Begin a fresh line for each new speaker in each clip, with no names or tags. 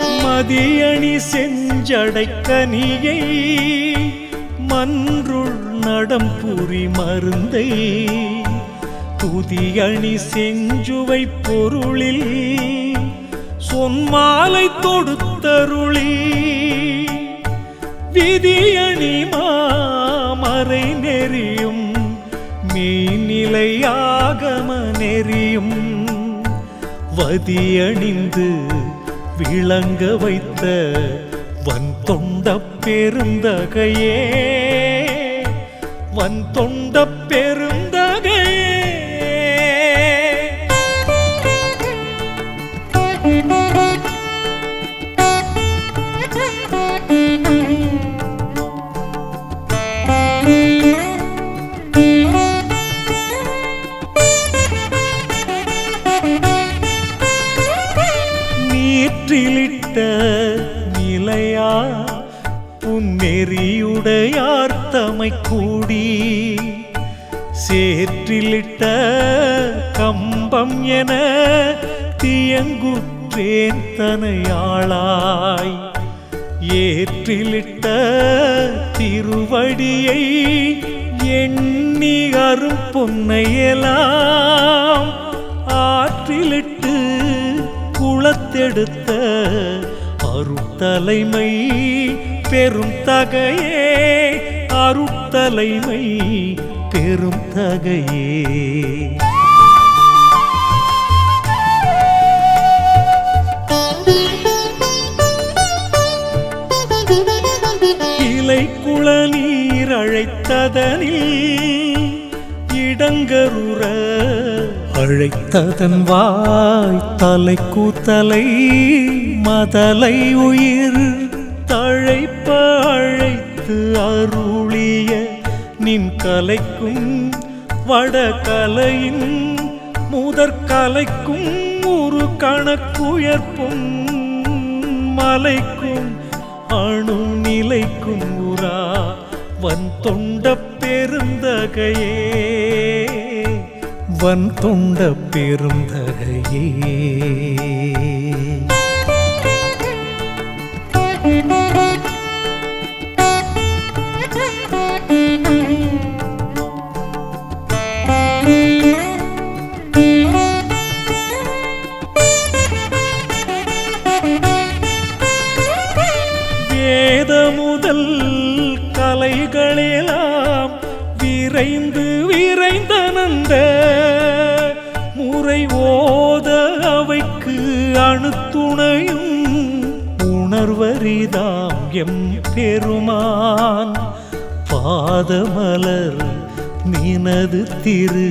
மதியணி செஞ்சடைக்கனியை மன்றுள் நடம் புரி மருந்தை. துதியணி செஞ்சுவை பொருளில் சொன்மாலை தொடுத்தருளி. விதியணி மாமறை நெறியும் மெய்நிலையாகம நெறியும். வதியணிந்து விளங்க வைத்த வன் தொண்ட பெருந்தகையே. வன் தொண்ட பெரு நீற்றிலிட்ட நிலையா? புன்னெறியுடையார் தமை கூடி சேற்றிலிட்ட கம்பம் என தியங்குற்றேன் தனையாளாய். ஏற்றிலிட்ட திருவடியை எண்ணி அரும் பொன்னையெல்லாம் உளத்தெடுத்த அருத்தலைமை பெரும் தகையே அருத்தலைமை பெரும் தகையே. இலை குள நீர் அழைத்ததனில் இடங்கருற அழைத்ததன் வாய் தலை கூத்தலை மதலை உயிர். தழைப்ப அழைத்து அருளிய நின் கலைக்கும் வடகலையின் முதற்கலைக்கும் ஒரு கணக்குயர்ப்பும் மலைக்கும் அணு நிலைக்கும் உரா வன் தொண்ட பெருந்தகையே. அவன் தொண்ட பெருந்தகையே. உரை ஓத அவைக்கு அணுத்துணையும் உணர்வரிதாம் எம் பெருமான். பாதமலர் நினது திரு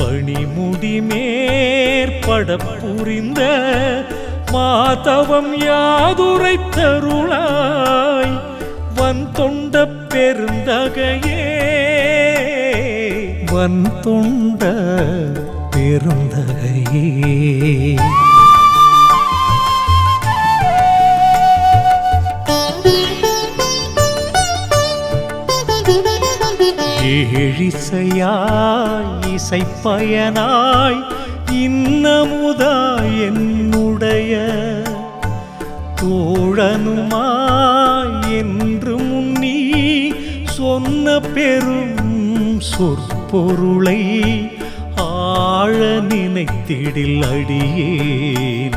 பணிமுடி மேற்பட புரிந்த மாதவம் யாதுரை தருளாய் வன் தொண்ட பெருந்தகையே. வன் தொண்ட பெருந்தகையே ஏழிசையாய் இசைப்பயனாய் இன்னமுதாய் என்னுடைய தோழனுமாய் என்று முன்னி சொன்ன பெரும் சொற்பொருளை வாழ நினைத்திடில் அடியேன்.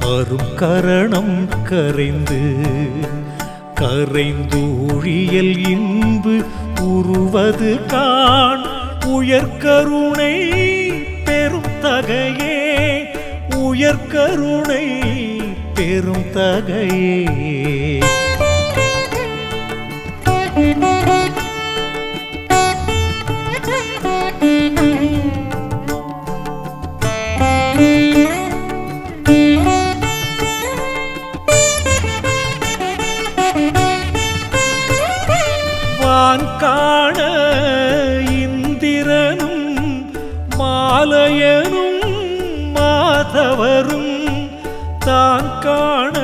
அரும் கரணம் கரைந்து கரைந்து கரைந்தூழியல் இன்பு உருவது கான் உயர்கருணை பெரும் தகையே உயர்கருணை பெரும் தகையே. காண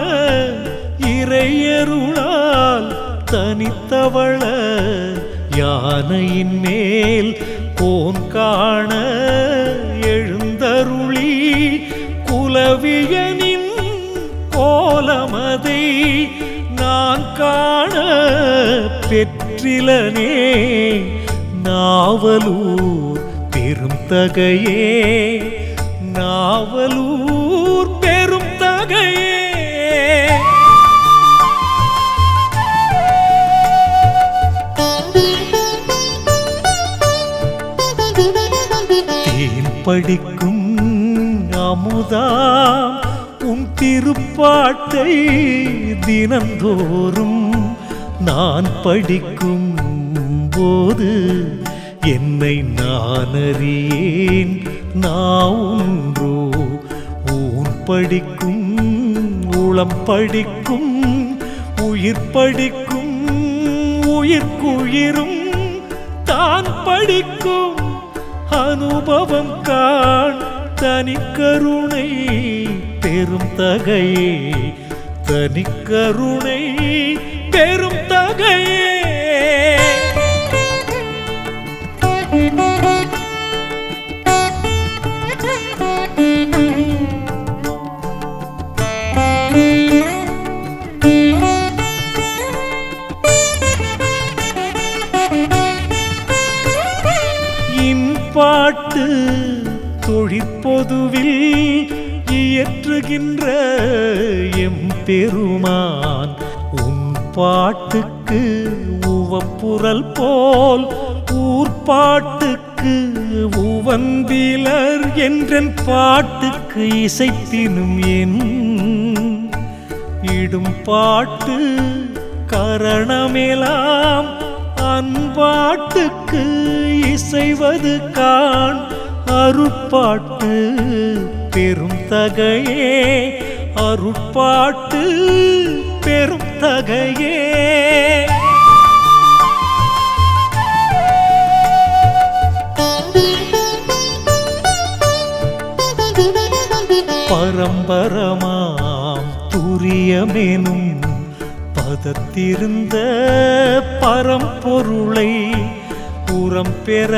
இறையருளால் தனித்தவள யானையின் மேல் போன் காண எழுந்தருளி குலவியனின் கோலமதை நான் காண பெற்றிலனே நாவலூர் பெரும் தகையே நாவலூர் படிக்கும் அமுதாம் உன் திருப்பாட்டை தினந்தோறும் நான் படிக்கும் போது என்னை நான் அறியேன். நான் ஊன் படிக்கும் உளம் படிக்கும் உயிர் படிக்கும் உயிர்க்குயிரும் தான் படிக்கும். அனுபவம் காண் தனி கருணை பெரும் தகையே தனி கருணை பெரும் தகையே. வாழ்வில் இயற்றுகின்ற எம் பெருமான் உன் பாட்டுக்கு உவப்புரல் போல் ஊர்பாட்டுக்கு உவந்திலர் என்றன் பாட்டுக்கு இசைத்தினும் என் இடும் பாட்டு கரணமெலாம் அன்பாட்டுக்கு இசைவது காண் அருட்பாட்டு பெரும் தகையே அருட்பாட்டு பெரும் தகையே. பரம்பரமாம் துரியமெனும் பதத்திருந்த பரம்பொருளை புறம் பெற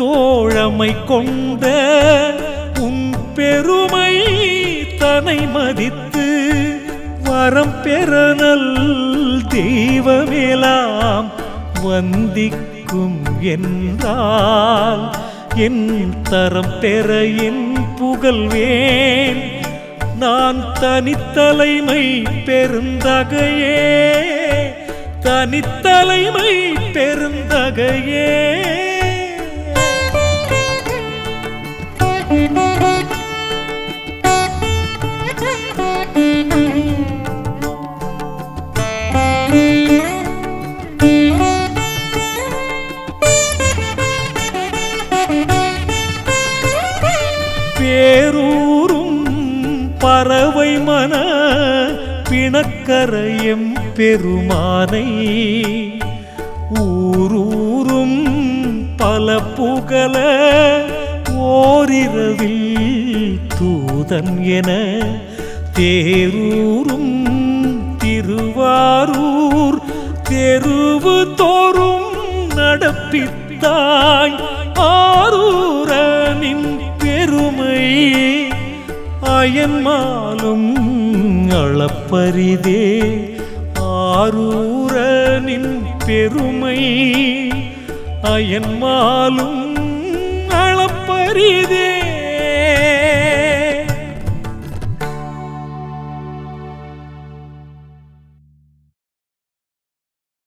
தோழமை கொண்ட உன் பெருமை தனை மதித்து வரம் பெறனல் தெய்வமேலாம் வந்திக்கும் என்றால் என் தரம் பெற என் புகழ்வேன் நான் தனித்தலைமை பெருந்தகையே தனித்தலைமை பெருந்தகையே. பேரூரும் பறவை மன பிணக்கரையும் பெருமானை. ஊரூரும் பல புகழ ஓரிரவில் தூதன் என. தேரூரும் திருவாரூர் தெருவு தோறும் நடப்பித்தாய். ஆரூர் அயன்மாலும் அளப்பரிதே. ஆரூரனின் பெருமை அயன்மாலும் அளப்பரிதே.